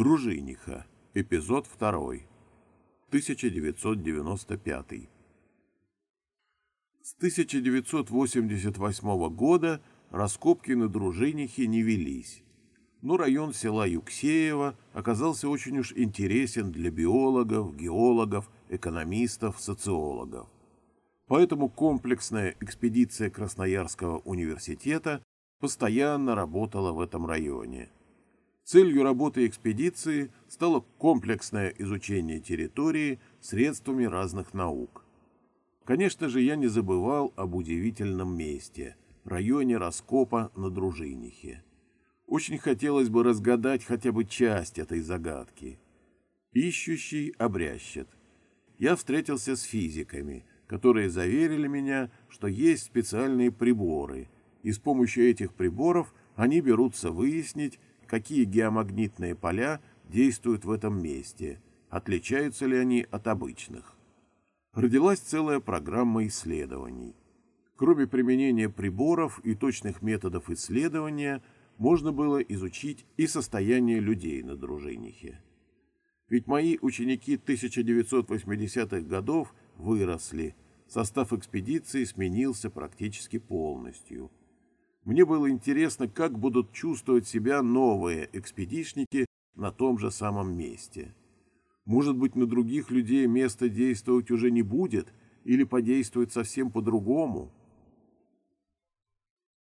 Дружиниха. Эпизод 2. 1995. С 1988 года раскопки на Дружинихе не велись, но район села Юксеево оказался очень уж интересен для биологов, геологов, экономистов, социологов. Поэтому комплексная экспедиция Красноярского университета постоянно работала в этом районе – Целью работы экспедиции стало комплексное изучение территории средствами разных наук. Конечно же, я не забывал об удивительном месте – районе раскопа на Дружинихе. Очень хотелось бы разгадать хотя бы часть этой загадки. Ищущий обрящет. Я встретился с физиками, которые заверили меня, что есть специальные приборы, и с помощью этих приборов они берутся выяснить, какие геомагнитные поля действуют в этом месте, отличаются ли они от обычных. Родилась целая программа исследований. Кроме применения приборов и точных методов исследования, можно было изучить и состояние людей на дружинихе. Ведь мои ученики 1980-х годов выросли, состав экспедиции сменился практически полностью – мне было интересно, как будут чувствовать себя новые экспедишники на том же самом месте. Может быть, на других людей место действовать уже не будет или подействует совсем по-другому?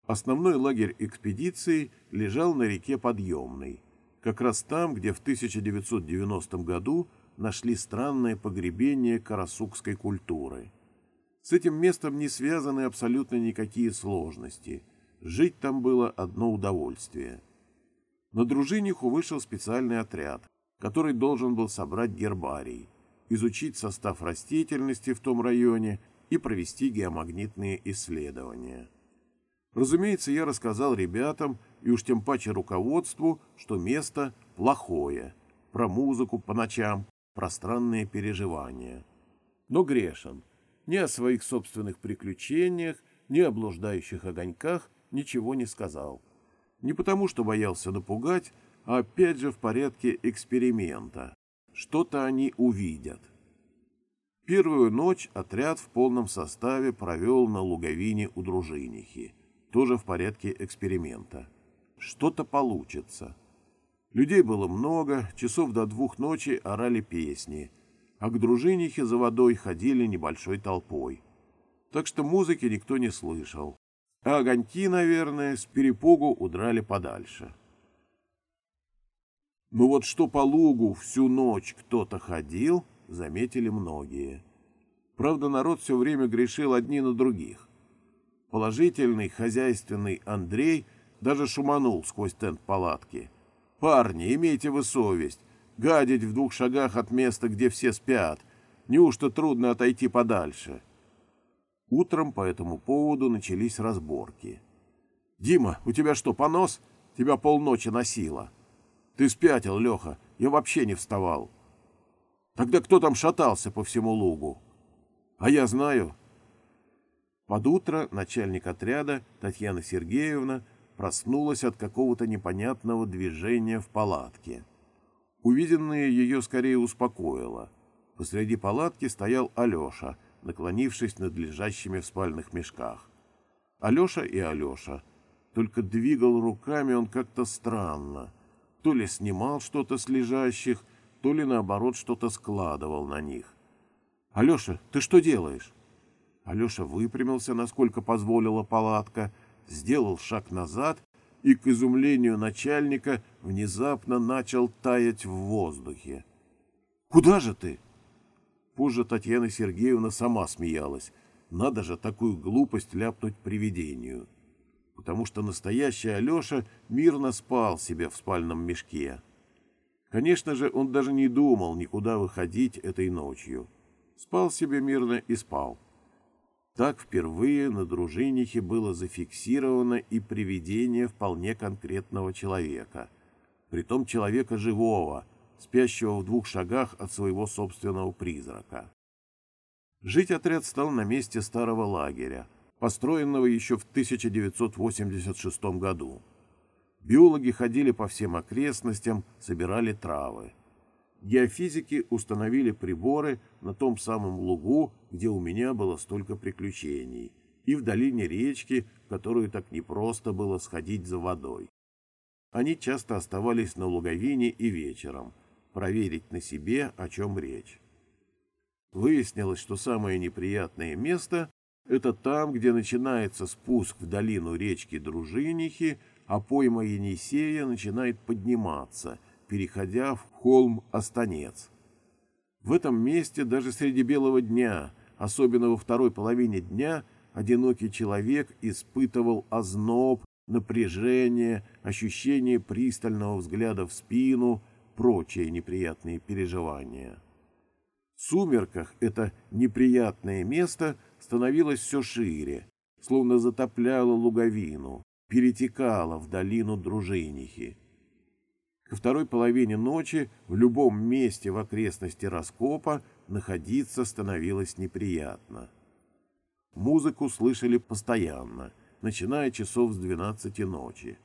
Основной лагерь экспедиции лежал на реке Подъемной, как раз там, где в 1990 году нашли странное погребение карасукской культуры. С этим местом не связаны абсолютно никакие сложности – Жить там было одно удовольствие. На дружиниху вышел специальный отряд, который должен был собрать гербарий, изучить состав растительности в том районе и провести геомагнитные исследования. Разумеется, я рассказал ребятам и уж тем паче руководству, что место плохое, про музыку по ночам, про странные переживания. Но грешен. Ни о своих собственных приключениях, ни о блуждающих огоньках ничего не сказал. Не потому, что боялся напугать, а опять же в порядке эксперимента. Что-то они увидят. Первую ночь отряд в полном составе провел на луговине у дружинихи, тоже в порядке эксперимента. Что-то получится. Людей было много, часов до двух ночи орали песни, а к дружинихе за водой ходили небольшой толпой. Так что музыки никто не слышал а огоньки, наверное, с перепугу удрали подальше. Ну вот что по лугу всю ночь кто-то ходил, заметили многие. Правда, народ все время грешил одни на других. Положительный, хозяйственный Андрей даже шуманул сквозь тент палатки. «Парни, имейте вы совесть, гадить в двух шагах от места, где все спят. Неужто трудно отойти подальше?» Утром по этому поводу начались разборки. «Дима, у тебя что, понос? Тебя полночи носило». «Ты спятил, Леха, я вообще не вставал». «Тогда кто там шатался по всему лугу?» «А я знаю». Под утро начальник отряда Татьяна Сергеевна проснулась от какого-то непонятного движения в палатке. Увиденное ее скорее успокоило. Посреди палатки стоял Алеша — наклонившись над лежащими в спальных мешках. Алеша и Алеша. Только двигал руками он как-то странно. То ли снимал что-то с лежащих, то ли наоборот что-то складывал на них. «Алеша, ты что делаешь?» Алеша выпрямился, насколько позволила палатка, сделал шаг назад и, к изумлению начальника, внезапно начал таять в воздухе. «Куда же ты?» Позже Татьяна Сергеевна сама смеялась. Надо же такую глупость ляпнуть привидению. Потому что настоящий Алеша мирно спал себе в спальном мешке. Конечно же, он даже не думал никуда выходить этой ночью. Спал себе мирно и спал. Так впервые на дружинихе было зафиксировано и привидение вполне конкретного человека. Притом человека живого — спящего в двух шагах от своего собственного призрака. Жить отряд стал на месте старого лагеря, построенного еще в 1986 году. Биологи ходили по всем окрестностям, собирали травы. Геофизики установили приборы на том самом лугу, где у меня было столько приключений, и в долине речки, которую так непросто было сходить за водой. Они часто оставались на луговине и вечером, проверить на себе, о чем речь. Выяснилось, что самое неприятное место – это там, где начинается спуск в долину речки Дружинихи, а пойма Енисея начинает подниматься, переходя в холм Останец. В этом месте даже среди белого дня, особенно во второй половине дня, одинокий человек испытывал озноб, напряжение, ощущение пристального взгляда в спину, прочие неприятные переживания. В сумерках это неприятное место становилось все шире, словно затопляло луговину, перетекало в долину Дружинихи. Ко второй половине ночи в любом месте в окрестности раскопа находиться становилось неприятно. Музыку слышали постоянно, начиная часов с двенадцати ночи.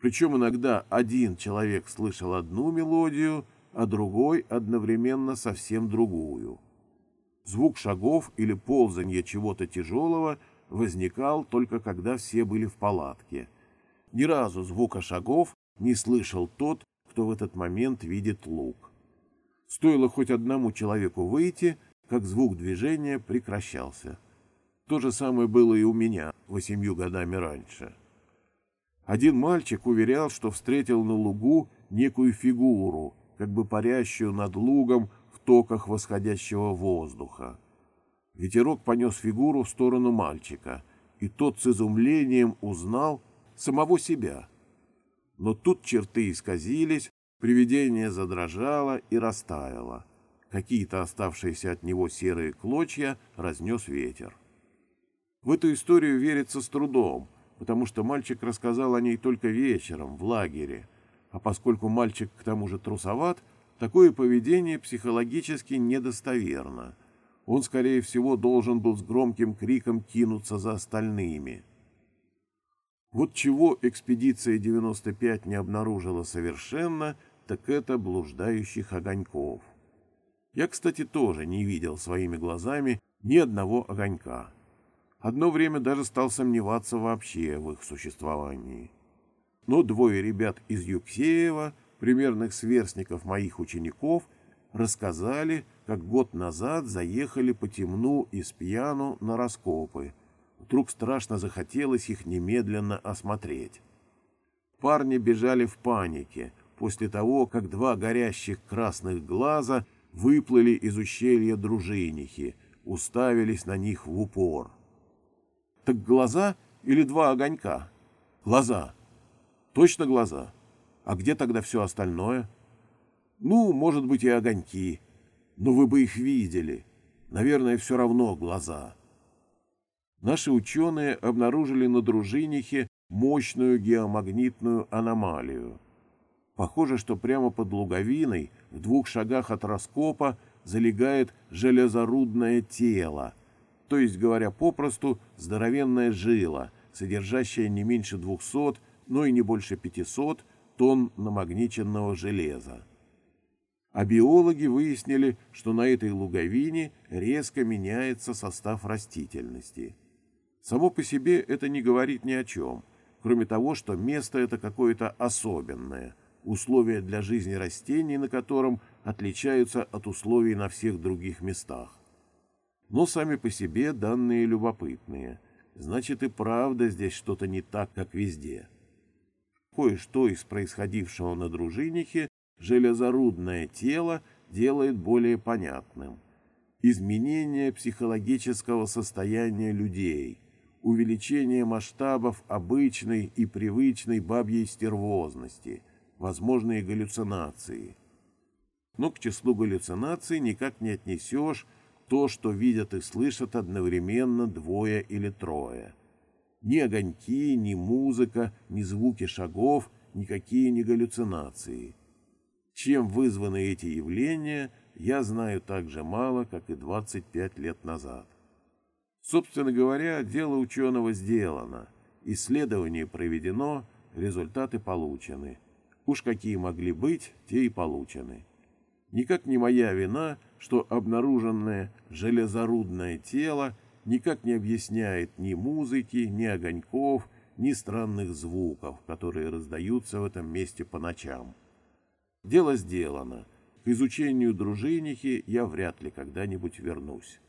Причем иногда один человек слышал одну мелодию, а другой одновременно совсем другую. Звук шагов или ползанье чего-то тяжелого возникал только когда все были в палатке. Ни разу звука шагов не слышал тот, кто в этот момент видит лук. Стоило хоть одному человеку выйти, как звук движения прекращался. То же самое было и у меня восемью годами раньше. Один мальчик уверял, что встретил на лугу некую фигуру, как бы парящую над лугом в токах восходящего воздуха. Ветерок понес фигуру в сторону мальчика, и тот с изумлением узнал самого себя. Но тут черты исказились, привидение задрожало и растаяло. Какие-то оставшиеся от него серые клочья разнес ветер. В эту историю верится с трудом, потому что мальчик рассказал о ней только вечером, в лагере. А поскольку мальчик к тому же трусоват, такое поведение психологически недостоверно. Он, скорее всего, должен был с громким криком кинуться за остальными. Вот чего экспедиция 95 не обнаружила совершенно, так это блуждающих огоньков. Я, кстати, тоже не видел своими глазами ни одного огонька. Одно время даже стал сомневаться вообще в их существовании. Но двое ребят из Юксеева, примерных сверстников моих учеников, рассказали, как год назад заехали по темну из пьяну на раскопы. Вдруг страшно захотелось их немедленно осмотреть. Парни бежали в панике после того, как два горящих красных глаза выплыли из ущелья дружинихи, уставились на них в упор. Так глаза или два огонька? Глаза. Точно глаза. А где тогда все остальное? Ну, может быть, и огоньки. Но вы бы их видели. Наверное, все равно глаза. Наши ученые обнаружили на дружинихе мощную геомагнитную аномалию. Похоже, что прямо под луговиной, в двух шагах от раскопа, залегает железорудное тело, то есть, говоря попросту, здоровенная жила, содержащая не меньше 200, но и не больше 500 тонн намагниченного железа. А биологи выяснили, что на этой луговине резко меняется состав растительности. Само по себе это не говорит ни о чем, кроме того, что место это какое-то особенное, условия для жизни растений на котором отличаются от условий на всех других местах но сами по себе данные любопытные. Значит и правда здесь что-то не так, как везде. Кое-что из происходившего на дружинихе железорудное тело делает более понятным. Изменение психологического состояния людей, увеличение масштабов обычной и привычной бабьей стервозности, возможные галлюцинации. Но к числу галлюцинаций никак не отнесешь то, что видят и слышат одновременно двое или трое. Ни огоньки, ни музыка, ни звуки шагов, никакие не галлюцинации. Чем вызваны эти явления, я знаю так же мало, как и 25 лет назад. Собственно говоря, дело ученого сделано, исследование проведено, результаты получены. Уж какие могли быть, те и получены. Никак не моя вина, что обнаруженное железорудное тело никак не объясняет ни музыки, ни огоньков, ни странных звуков, которые раздаются в этом месте по ночам. Дело сделано. К изучению дружинники я вряд ли когда-нибудь вернусь.